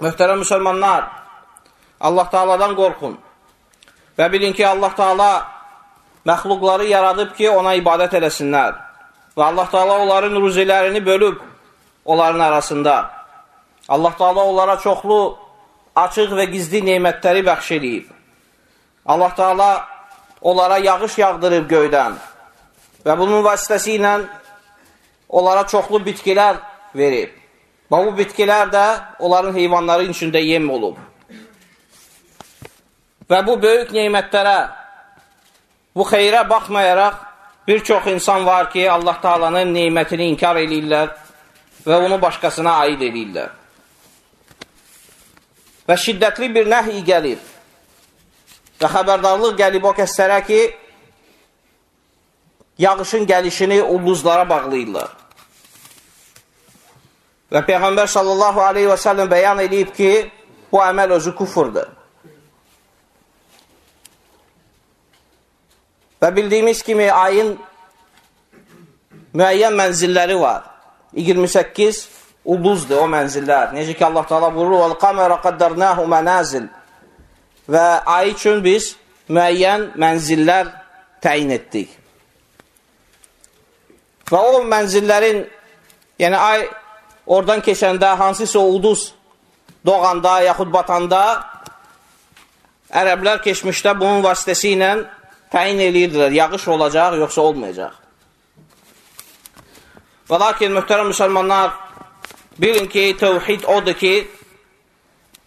Möhtərəm müsəlmanlar, Allah Taala'dan qorxun və bilin ki, Allah Taala məxluqları yaradıb ki, ona ibadət eləsinlər. Və Allah Taala onların ruzilərini bölüb onların arasında. Allah Taala onlara çoxlu açıq və gizli nemətləri bəxş edib. Allah Taala onlara yağış yağdırır göydən və bunun vasitəsi ilə onlara çoxlu bitkilər verib. Və bu bitkilər də onların heyvanların içində yem olub. Və bu böyük neymətlərə, bu xeyrə baxmayaraq, bir çox insan var ki, Allah Taalanın neymətini inkar edirlər və onu başqasına aid edirlər. Və şiddətli bir nəhi gəlib və xəbərdarlıq gəlib o kəslərə ki, yağışın gəlişini ulduzlara bağlayırlar. Və Peyğəmbər sallallahu aleyhi və səlləm bəyan edib ki, bu əməl özü kufurdur. Və bildiyimiz kimi ayın müəyyən mənzilləri var. 28 ulduzdur o mənzillər. Necə ki Allah Taala buyurur: "Vel qamara qaddarnahu manazil." Və ay üçün biz müəyyən mənzillər təyin etdik. Və o mənzillərin, yəni ay oradan keçəndə hansısa ulduz doğanda yaxud batanda ərəblər keçmişdə bunun vasitəsi ilə təyin eləyirdilər, yağış olacaq, yoxsa olmayacaq. Və lakin, mühtərəm müsəlmanlar, bilin ki, tevhid odur ki,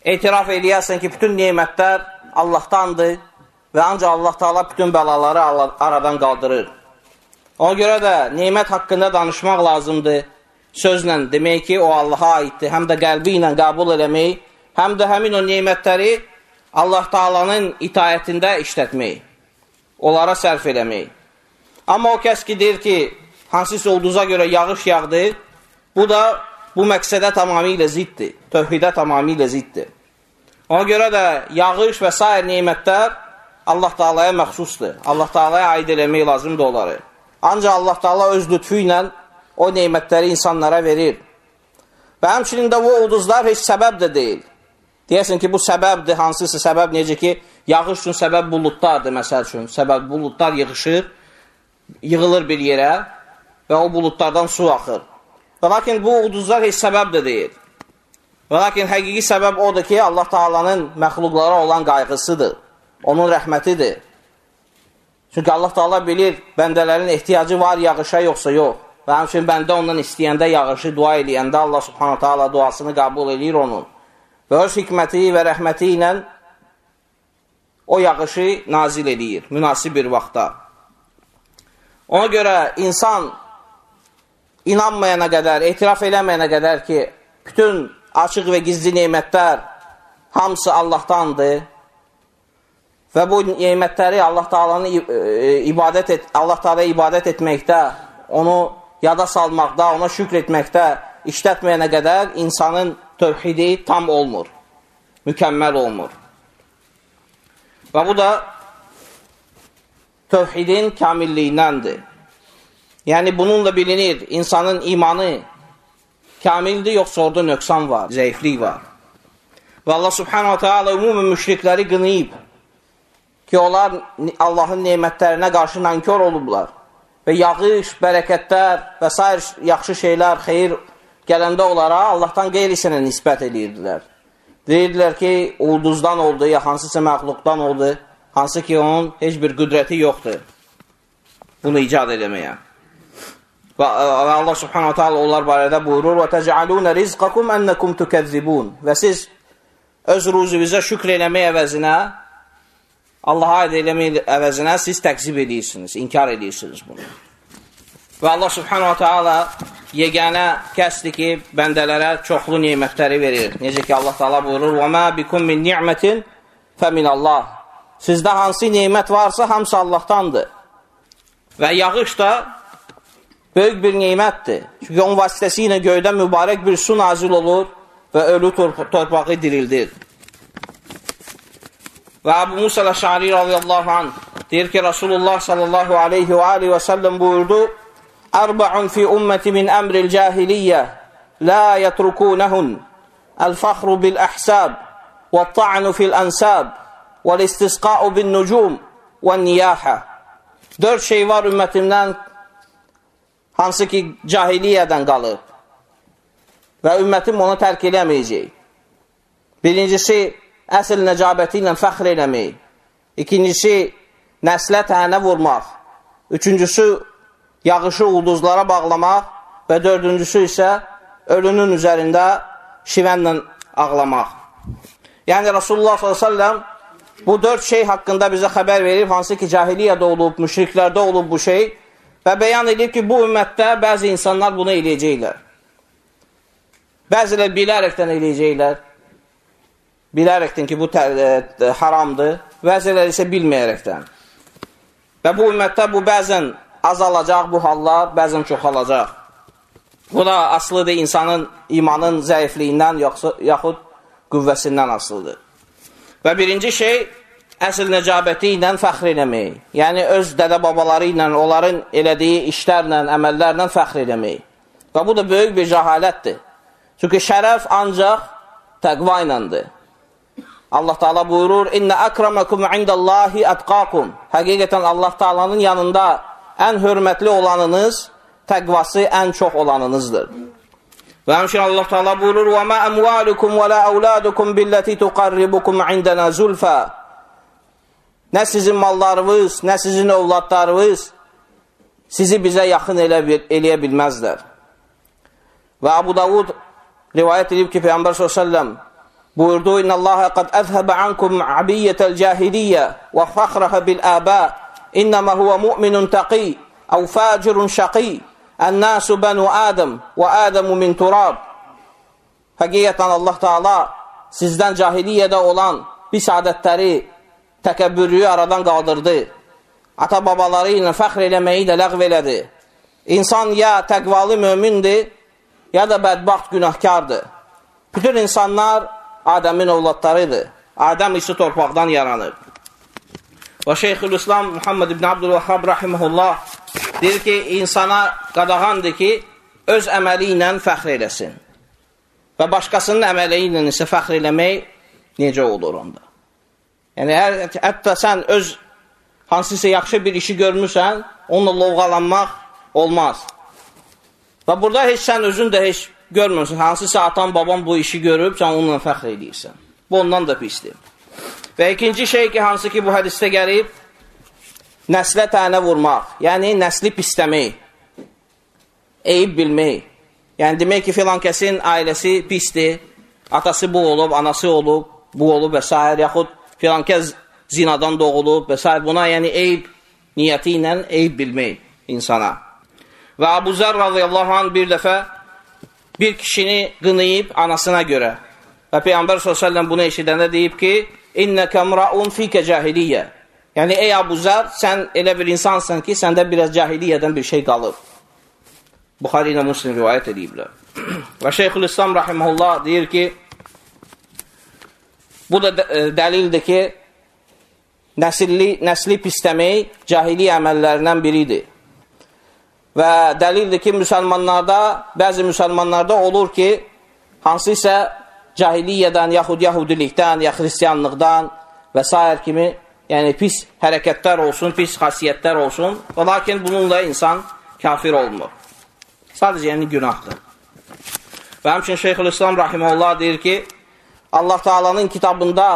etiraf eləyərsən ki, bütün nemətlər Allahdandır və ancaq Allah Taala bütün bəlaları aradan qaldırır. Ona görə də nemət haqqında danışmaq lazımdır. Sözlə demək ki, o Allaha aiddir. Həm də qəlbi ilə qəbul eləmək, həm də həmin o nemətləri Allah Taalanın itayətində işlətmək onlara sərf eləmək. Amma o kəs ki, deyir ki, hansısa ulduza görə yağış yağdı, bu da bu məqsədə tamamilə ziddir, tövhidə tamamilə ziddir. Ona görə də yağış və s. neymətlər Allah Taalaya məxsusdur. Allah Taalaya aid eləmək lazımdır onları. Ancaq Allah Taala öz lütfü ilə o neymətləri insanlara verir. Və həmçinin də bu ulduzlar heç səbəb də deyil. Deyəsən ki, bu səbəbdir, hansısa səbəb, necə ki, yağış üçün səbəb buludlardır, məsəl üçün. Səbəb buludlar yığışır, yığılır bir yerə və o buludlardan su axır. Və lakin bu ulduzlar heç səbəb də deyil. Və lakin həqiqi səbəb odur ki, Allah Taalanın məxluqlara olan qayğısıdır, onun rəhmətidir. Çünki Allah Taala bilir, bəndələrin ehtiyacı var yağışa yoxsa yox. Və həmçinin bəndə ondan istəyəndə yağışı dua eləyəndə Allah Subhanahu Taala duasını qəbul eləyir onun. Və öz hikməti və rəhməti ilə o yağışı nazil edir münasib bir vaxtda. Ona görə insan inanmayana qədər, etiraf eləməyənə qədər ki, bütün açıq və gizli neymətlər hamısı Allahdandır və bu neymətləri Allah Taala'nı ibadət et, Allah Taala ibadət etməkdə, onu yada salmaqda, ona şükr etməkdə işlətməyənə qədər insanın tövhidi tam olmur, mükəmməl olmur. Və bu da tövhidin kamilliyindəndir. Yəni, bununla bilinir, insanın imanı kamildir, yoxsa orada nöqsan var, zəiflik var. Və Allah subhanahu teala ümumən müşrikləri qınıyıb ki, onlar Allahın nemətlərinə qarşı nankör olublar və yağış, bərəkətlər və s. yaxşı şeylər, xeyir gələndə onlara Allahdan qeyrisinə nisbət edirdilər. Deyirdilər ki, ulduzdan oldu, ya hansısa məxluqdan oldu, hansı ki, onun heç bir qüdrəti yoxdur bunu icad eləməyə. Və e, Allah subhanahu taala onlar barədə buyurur: "Və təcəalunə rizqakum ennekum tukezzibun." Və siz öz ruzunuzə şükr eləmək əvəzinə Allaha aid eləmək əvəzinə siz təqzib edirsiniz, inkar edirsiniz bunu. Və Allah subhanahu taala yeganə kəsdir ki, bəndələrə çoxlu nemətləri verir. Necə ki Allah Taala buyurur: "Və ma bikum min ni'matin femin Allah." Sizdə hansı nemət varsa, hamısı Allahdandır. Və yağış da böyük bir nemətdir. Çünki onun vasitəsilə göydən mübarək bir su nazil olur və ölü torpağı dirildir. Və Abu Musa Əşari radiyallahu anh deyir ki, Rasulullah sallallahu aleyhi və aleyhi və səlləm buyurdu, Ərba'un fi ümməti min əmril cahiliyyə la yetrukunəhun el-faxru bil-əhsab və-ta'nu fil-ənsab və-istisqa'u bin-nucum və-niyahə Dörd şey var ümmətimdən hansı ki cahiliyyədən qalıb və ümmətim onu tərk eləməyəcək. Birincisi, əsl nəcabəti ilə fəxr eləmək. İkincisi, nəslə tənə vurmaq. Üçüncüsü, yağışı ulduzlara bağlamaq və dördüncüsü isə ölünün üzərində şivənlə ağlamaq. Yəni, Rasulullah s.ə.v bu dörd şey haqqında bizə xəbər verib, hansı ki, cahiliyyədə olub, müşriklərdə olub bu şey və bəyan edib ki, bu ümmətdə bəzi insanlar bunu eləyəcəklər. Bəzilə bilərəkdən eləyəcəklər, bilərəkdən ki, bu tə, ə, haramdır, bəziləri isə bilməyərəkdən. Və bu ümmətdə bu bəzən azalacaq bu hallar, bəzən çoxalacaq. Bu da asılıdır insanın imanın zəifliyindən yoxsa, yaxud qüvvəsindən asılıdır. Və birinci şey, əsl nəcabəti ilə fəxr eləmək. Yəni, öz dədə-babaları ilə, onların elədiyi işlərlə, əməllərlə fəxr eləmək. Və bu da böyük bir cəhalətdir. Çünki şərəf ancaq təqva iləndir. Allah Taala buyurur: "İnne akramakum indallahi atqakum." Həqiqətən Allah Taala'nın yanında ən hörmətli olanınız, təqvası ən çox olanınızdır. Və həmçinin Allah Teala buyurur: "Və ma amwalukum və la auladukum billati tuqarribukum indana zulfa." Nə sizin mallarınız, nə sizin övladlarınız sizi bizə yaxın elə eləyə bilməzlər. Və Abu Davud rivayət edib ki, Peyğəmbər sallallahu buyurdu: "İnna Allaha qad azhaba ankum abiyyətal cahiliyyə və fakhraha bil aba. İnnama huwa mu'minun taqi aw fajirun shaqi." Ən-nasu bənu Ədəm və Ədəmu min turab. Həqiqətən Allah Taala sizdən cahiliyyədə olan pis adətləri, təkəbbürlüyü aradan qaldırdı. Ata-babaları ilə fəxr eləməyi də ləğv elədi. İnsan ya təqvalı mömindir, ya da bədbaxt günahkardır. Bütün insanlar Adəmin ovladlarıdır. Adəm isə torpaqdan yaranıb. Və Şeyxülislam Muhammed ibn Abdülvahhab rahiməhullah deyir ki, insana qadağandır ki, öz əməli ilə fəxr eləsin. Və başqasının əməli ilə isə fəxr eləmək necə olur onda? Yəni, hətta sən öz hansısa yaxşı bir işi görmürsən, onunla lovğalanmaq olmaz. Və burada heç sən özün də heç görmürsən, hansısa atan, baban bu işi görüb, sən onunla fəxr edirsən. Bu ondan da pisdir. Və ikinci şey ki, hansı ki bu hədisdə gəlib, nəslə tənə vurmaq, yəni nəsli pisləmək, eyib bilmək. Yəni demək ki, filan kəsin ailəsi pisdir, atası bu olub, anası olub, bu olub və s. yaxud filan kəs zinadan doğulub və s. Buna yəni eyib niyyəti ilə eyib bilmək insana. Və Abu Zər radiyallahu anh bir dəfə bir kişini qınayıb anasına görə. Və Peyğəmbər s.ə.v bunu eşidəndə deyib ki, İnnəkə mraun fikə cahiliyyə. Yəni, ey Abu Zər, sən elə bir insansan ki, səndə biraz cahiliyyədən bir şey qalıb. Buxari ilə Muslim rivayət ediblər. Və Şeyxül İslam rahiməhullah deyir ki, bu da e, dəlildir ki, nəsilli, nəsli pisləmək cahiliyə əməllərindən biridir. Və dəlildir ki, müsəlmanlarda, bəzi müsəlmanlarda olur ki, hansı isə cahiliyyədən, yaxud yahudilikdən, ya xristiyanlıqdan və s. kimi yəni pis hərəkətlər olsun, pis xasiyyətlər olsun. Və lakin bununla insan kafir olmur. Sadəcə yəni günahdır. Və həmçin Şeyxülislam Rahimullah deyir ki, Allah Taalanın kitabında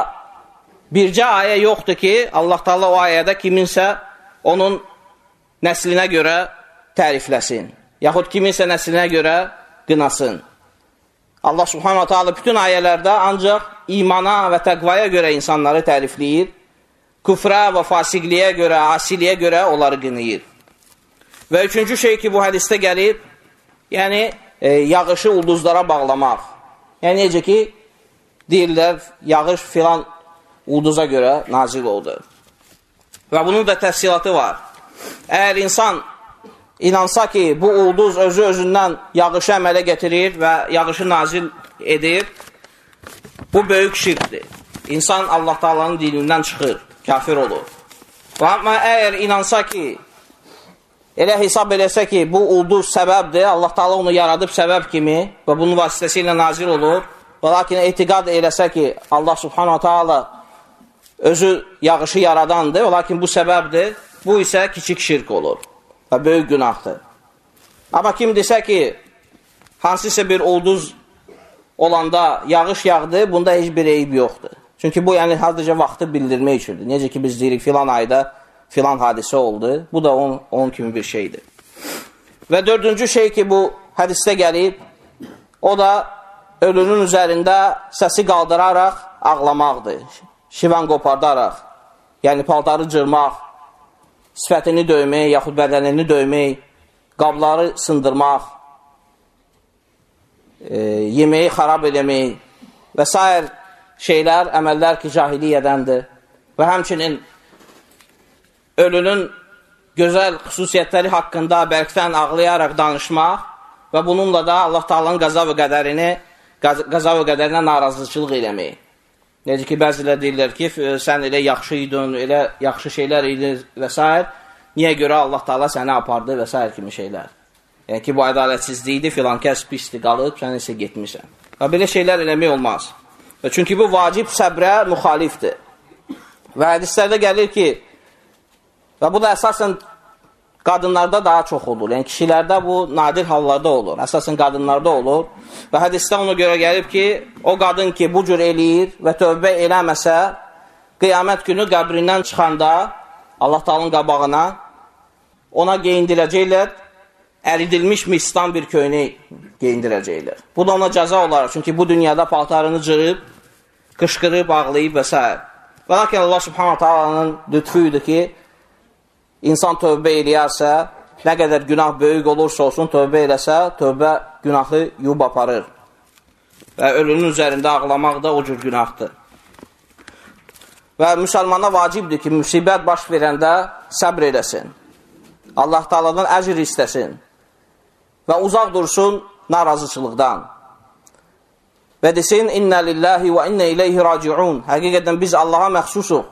bircə ayə yoxdur ki, Allah Taala o ayədə kiminsə onun nəslinə görə tərifləsin, yaxud kiminsə nəslinə görə qınasın. Allah Subhanahu Taala bütün ayələrdə ancaq imana və təqvaya görə insanları tərifləyir, küfrə və fasiqliyə görə, asiliyə görə onları qınayır. Və üçüncü şey ki, bu hədisdə gəlir, yəni e, yağışı ulduzlara bağlamaq. Yəni necə ki, deyirlər, yağış filan ulduza görə nazil oldu. Və bunun da təfsilatı var. Əgər insan inansa ki, bu ulduz özü özündən yağışı əmələ getirir və yağışı nazil edir, bu böyük şirkdir. İnsan Allah Taalanın dinindən çıxır, kafir olur. Və amma əgər inansa ki, elə hesab eləsə ki, bu ulduz səbəbdir, Allah Taala onu yaradıb səbəb kimi və bunun vasitəsilə nazil olur, və lakin etiqad eləsə ki, Allah Subhanahu Taala özü yağışı yaradandır, lakin bu səbəbdir, bu isə kiçik şirk olur və böyük günahdır. Amma kim desə ki, hansısa bir ulduz olanda yağış yağdı, bunda heç bir eyib yoxdur. Çünki bu, yəni, sadəcə vaxtı bildirmək üçündür. Necə ki, biz deyirik, filan ayda filan hadisə oldu. Bu da onun, onun kimi bir şeydir. Və dördüncü şey ki, bu hədisdə gəlib, o da ölünün üzərində səsi qaldıraraq ağlamaqdır şivan qopardaraq, yəni paltarı cırmaq, sifətini döymək, yaxud bədənini döymək, qabları sındırmaq, e, yeməyi xarab eləmək və s. şeylər, əməllər ki, cahiliyyədəndir və həmçinin ölünün gözəl xüsusiyyətləri haqqında bərkdən ağlayaraq danışmaq və bununla da Allah Taala'nın qəza və qədərini qəza və qədərinə narazıçılıq eləmək. Necə ki, bəzilər deyirlər ki, sən elə yaxşı idin, elə yaxşı şeylər idin və s. Niyə görə Allah Taala səni apardı və s. kimi şeylər. Yəni ki, bu ədalətsizlikdir, filan kəs pisdir, qalıb, sən isə getmirsən. Və belə şeylər eləmək olmaz. Və çünki bu vacib səbrə müxalifdir. Və hədislərdə gəlir ki, və bu da əsasən qadınlarda daha çox olur. Yəni kişilərdə bu nadir hallarda olur. Əsasən qadınlarda olur. Və hədisdə ona görə gəlib ki, o qadın ki, bu cür eləyir və tövbə eləməsə, qiyamət günü qəbrindən çıxanda Allah Taalın qabağına ona geyindirəcəklər əridilmiş mistan bir köynək geyindirəcəklər. Bu da ona cəza olaraq. Çünki bu dünyada paltarını cırıb, qışqırıb, ağlayıb və s. Və lakin Allah Subhanahu Taala'nın lütfü idi ki, insan tövbə eləyərsə, nə qədər günah böyük olursa olsun, tövbə eləsə, tövbə günahı yub aparır. Və ölünün üzərində ağlamaq da o cür günahdır. Və müsəlmana vacibdir ki, müsibət baş verəndə səbr eləsin. Allah taladan əcr istəsin və uzaq dursun narazıçılıqdan. Və desin, İnnə lillahi və innə iləyhi raciun. Həqiqətən biz Allaha məxsusuq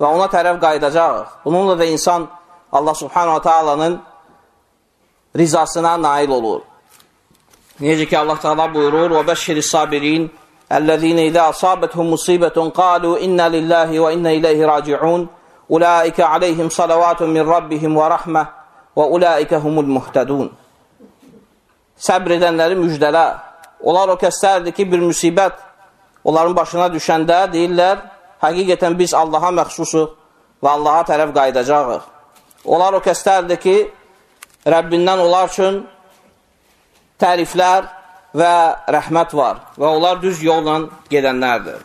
və ona tərəf qayıdacaq. Bununla da insan Allah subhanahu taalanın rizasına nail olur. Necə ki Allah Taala buyurur: "Və bəşşiris sabirin ellezine izâ asabethum musibetun qalu inna lillahi ve inna ileyhi raciun. Ulaika aleyhim salavatun min rabbihim ve rahme ve ulaika humul muhtedun." Səbr edənləri müjdələ. Onlar o kəslərdir ki, bir müsibət onların başına düşəndə deyirlər, həqiqətən biz Allaha məxsusuq və Allaha tərəf qayıdacağıq. Onlar o kəslərdir ki, Rəbbindən onlar üçün təriflər və rəhmət var və onlar düz yolla gedənlərdir.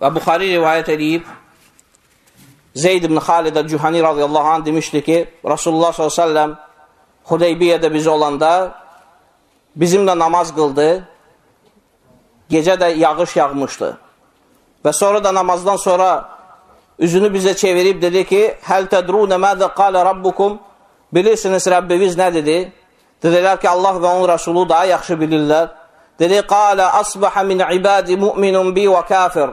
Və Buxari rivayət edib, Zeyd ibn Xalid Cühani radiyallahu anh demişdi ki, Rasulullah s.ə.v Hudeybiyyədə biz olanda bizimlə namaz qıldı, gecə də yağış yağmışdı. Və sonra da namazdan sonra üzünü bizə çevirib dedi ki, Həl tədrunə mədə qalə rabbukum Bilirsiniz Rəbbimiz nə dedi? Dedilər ki, Allah və onun Rəsulu daha yaxşı bilirlər. Dedi, qalə asbəhə min ibadi mu'minun bi və kafir.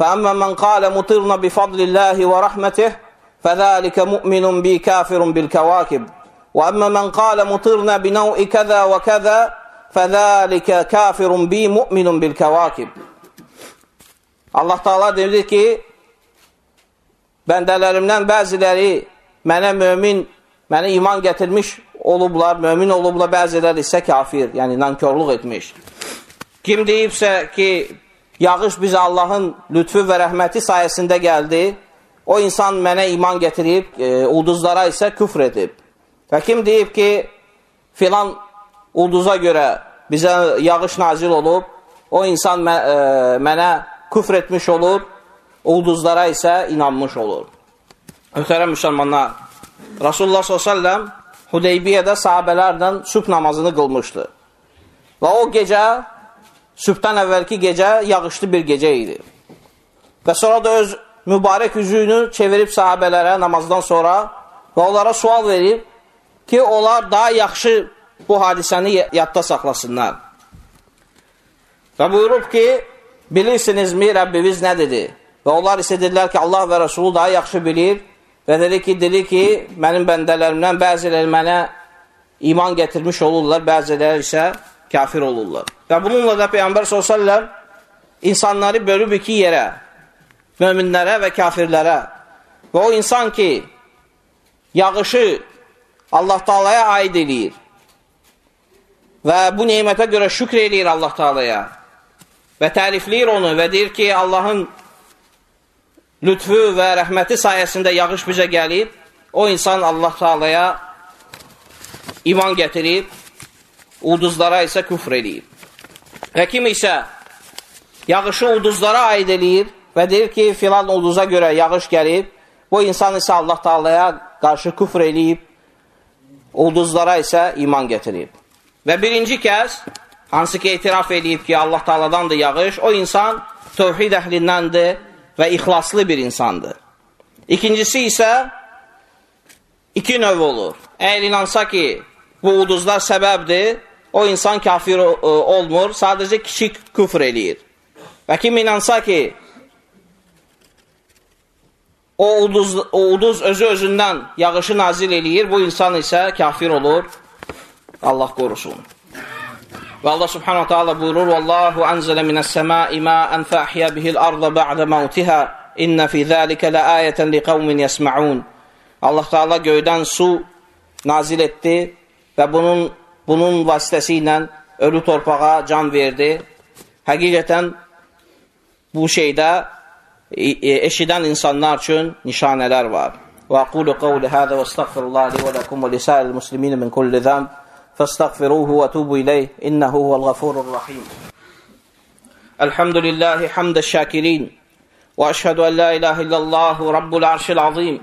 Fəəmmə mən qalə mutirna bi fadlillahi və rəhmətih, fəzəlikə mu'minun bi kafirun bil kəvakib. Və əmmə mən qalə mutirna bi nəv'i kəzə və kəzə, fəzəlikə kafirun bi mu'minun bil kəvakib. Allah Taala dedi ki, bəndələrimdən bəziləri mənə mömin, mənə iman gətirmiş olublar, mömin olublar, bəziləri isə kafir, yəni nankörlük etmiş. Kim deyibsə ki, yağış bizə Allahın lütfü və rəhməti sayəsində gəldi, o insan mənə iman gətirib, e, ulduzlara isə küfr edib. Və kim deyib ki, filan ulduza görə bizə yağış nazil olub, o insan mə, e, mənə küfr etmiş olur, ulduzlara isə inanmış olur. Möhtərəm müsəlmanlar, Rasulullah s.ə.v Hudeybiyyədə sahabələrlə sübh namazını qılmışdı. Və o gecə, sübhdən əvvəlki gecə yağışlı bir gecə idi. Və sonra da öz mübarək üzüyünü çevirib sahabələrə namazdan sonra və onlara sual verib ki, onlar daha yaxşı bu hadisəni yadda saxlasınlar. Və buyurub ki, bilirsinizmi Rəbbimiz nə dedi? Və onlar isə dedilər ki, Allah və Rəsulu daha yaxşı bilir və dedi ki, dedi ki, mənim bəndələrimdən bəziləri mənə iman gətirmiş olurlar, bəziləri isə kafir olurlar. Və bununla da Peyyambər s.ə.v insanları bölüb iki yerə, möminlərə və kafirlərə. Və o insan ki, yağışı Allah Taala'ya aid eləyir və bu neymətə görə şükr eləyir Allah Taala'ya və tərifləyir onu və deyir ki, Allahın lütfü və rəhməti sayəsində yağış bizə gəlib, o insan Allah Taala'ya iman gətirib, ulduzlara isə küfr eləyib. Və kim isə yağışı ulduzlara aid eləyir və deyir ki, filan ulduza görə yağış gəlib, bu insan isə Allah Taala'ya qarşı küfr eləyib, ulduzlara isə iman gətirib. Və birinci kəs, hansı ki, etiraf edib ki, Allah Taala'dandır yağış, o insan tövhid əhlindəndir və ixlaslı bir insandır. İkincisi isə iki növ olur. Əgər inansa ki, bu ulduzlar səbəbdir, o insan kafir olmur, sadəcə kiçik küfr eləyir. Və kim inansa ki, o ulduz, o ulduz özü özündən yağışı nazil eləyir, bu insan isə kafir olur. Allah qorusun. Və Allah subhanahu taala buyurur: "Vallahu anzala minas semai ma'an fa ahya bihil arda ba'da mautiha. İnne fi zalika laayatan liqaumin yesmaun." Allah Taala göydən su nazil etdi və bunun bunun vasitəsilə ölü torpağa can verdi. Həqiqətən bu şeydə eşidən insanlar üçün nişanələr var. Və aqulu qawli hada və estəğfirullah li və lakum və lisa'il muslimin min kulli zəmb. فاستغفروه وتوبوا إليه. إنه هو الغفور الرحيم. الحمد لله حمد الشاكرين وأشهد أن لا إله إلا الله رب العرش العظيم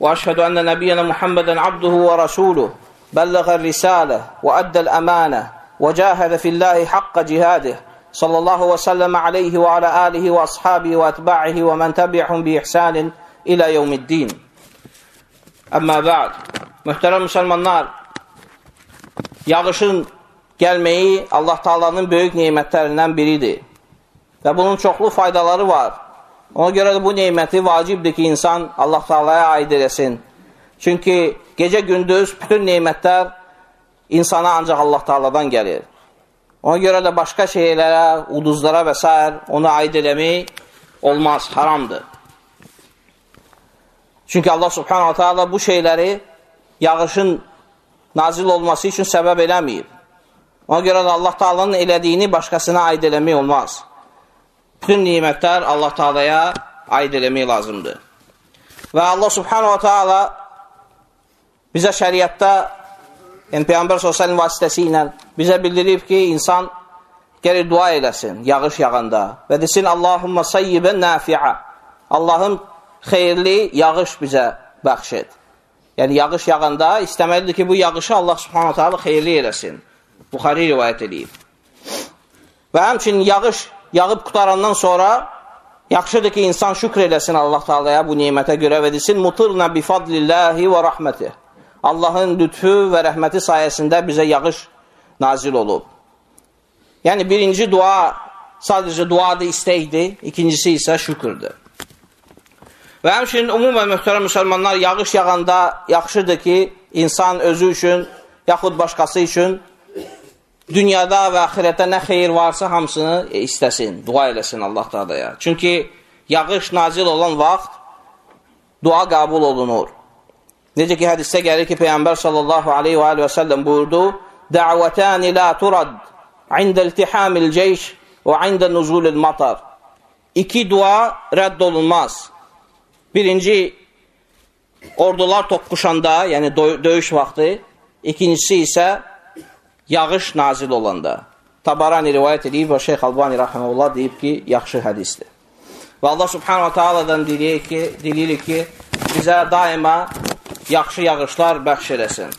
وأشهد أن نبينا محمدا عبده ورسوله. بلغ الرسالة وأدى الأمانة وجاهد في الله حق جهاده. صلى الله وسلم عليه وعلى آله وأصحابه وأتباعه ومن تبعهم بإحسان إلى يوم الدين. أما بعد محترم مسلمان yağışın gəlməyi Allah Taalanın böyük nemətlərindən biridir. Və bunun çoxlu faydaları var. Ona görə də bu neməti vacibdir ki, insan Allah Taalaya aid eləsin. Çünki gecə gündüz bütün nemətlər insana ancaq Allah Taaladan gəlir. Ona görə də başqa şeylərə, uduzlara və s. onu aid eləmək olmaz, haramdır. Çünki Allah Subhanahu Taala bu şeyləri yağışın nazil olması üçün səbəb eləməyib. Ona görə də Allah Taalanın elədiyini başqasına aid eləmək olmaz. Bütün nimətlər Allah Taalaya aid eləmək lazımdır. Və Allah Subhanahu Taala bizə şəriətdə, yəni Peyğəmbər s.ə.v vasitəsi ilə bizə bildirib ki, insan gəlir dua eləsin yağış yağanda və desin Allahumma sayyibən nafi'a. Allahım xeyirli yağış bizə bəxş et. Yəni, yağış yağanda istəməlidir ki, bu yağışı Allah subhanahu ta'ala xeyirli eləsin. Buxari rivayət edeyib. Və həmçinin yağış yağıb qutarandan sonra yaxşıdır ki, insan şükr eləsin Allah Taalaya bu nemətə görə və desin, mutirna bi fadlillahi və rahmeti. Allahın lütfü və rəhməti sayəsində bizə yağış nazil olub. Yəni, birinci dua sadəcə duadır, istəkdir, ikincisi isə şükürdür. Və həmçinin umumən möhtərəm müsəlmanlar yağış yağanda yaxşıdır ki, insan özü üçün, yaxud başqası üçün dünyada və axirətdə nə xeyir varsa hamısını istəsin, dua eləsin Allah dadaya. Çünki yağış nazil olan vaxt dua qəbul olunur. Necə ki, hədisdə gəlir ki, Peyyambər sallallahu aleyhi və aleyhi və səlləm buyurdu, Dəvətəni la turad ində iltihamil ceyş və ində nuzulil matar. İki dua rədd olunmaz. Birinci, ordular toqquşanda, yəni döyüş vaxtı. İkincisi isə yağış nazil olanda. Tabarani rivayət edib və Şeyx Albani rəhməlullah deyib ki, yaxşı hədisdir. Və Allah subhanahu wa ta'aladan deyirik ki, deyirik ki, bizə daima yaxşı yağışlar bəxş eləsin.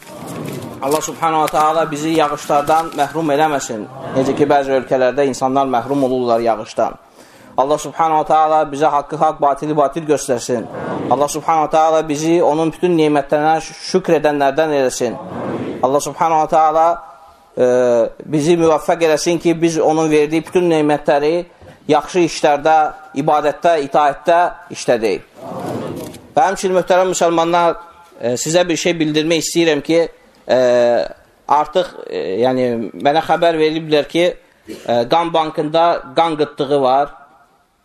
Allah subhanahu ta'ala bizi yağışlardan məhrum eləməsin. Necə ki, bəzi ölkələrdə insanlar məhrum olurlar yağışdan. Allah subhanahu ta'ala bizə haqqı haqq, batili batil göstərsin. Allah subhanahu ta'ala bizi onun bütün nemətlərinə şükr edənlərdən eləsin. Allah subhanahu ta'ala e, bizi müvəffəq eləsin ki, biz onun verdiyi bütün nemətləri yaxşı işlərdə, ibadətdə, itaətdə işlədək. Və həmçinin möhtərəm müsəlmanlar, e, sizə bir şey bildirmək istəyirəm ki, e, artıq e, yəni, mənə xəbər veriblər ki, e, qan bankında qan qıtlığı var.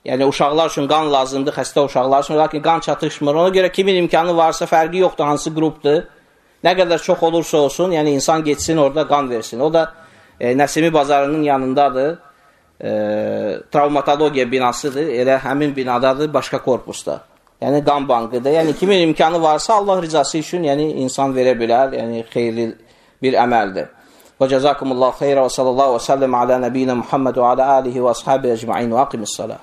Yəni, uşaqlar üçün qan lazımdır, xəstə uşaqlar üçün, lakin qan çatışmır. Ona görə kimin imkanı varsa, fərqi yoxdur, hansı qrupdur. Nə qədər çox olursa olsun, yəni insan geçsin orada qan versin. O da e, Nəsimi bazarının yanındadır e, travmatologiya binasıdır, elə həmin binadadır, başqa korpusda. Yəni qan bankıdır. Yəni kimin imkanı varsa Allah rizası üçün yəni insan verə bilər. Yəni xeyirli bir əməldir. Və cəzakumullahu xeyrə və sallallahu və səlləm alə nəbiyyinə Muhammed və alə alihi və ashabi əcma'in və aqimis salə.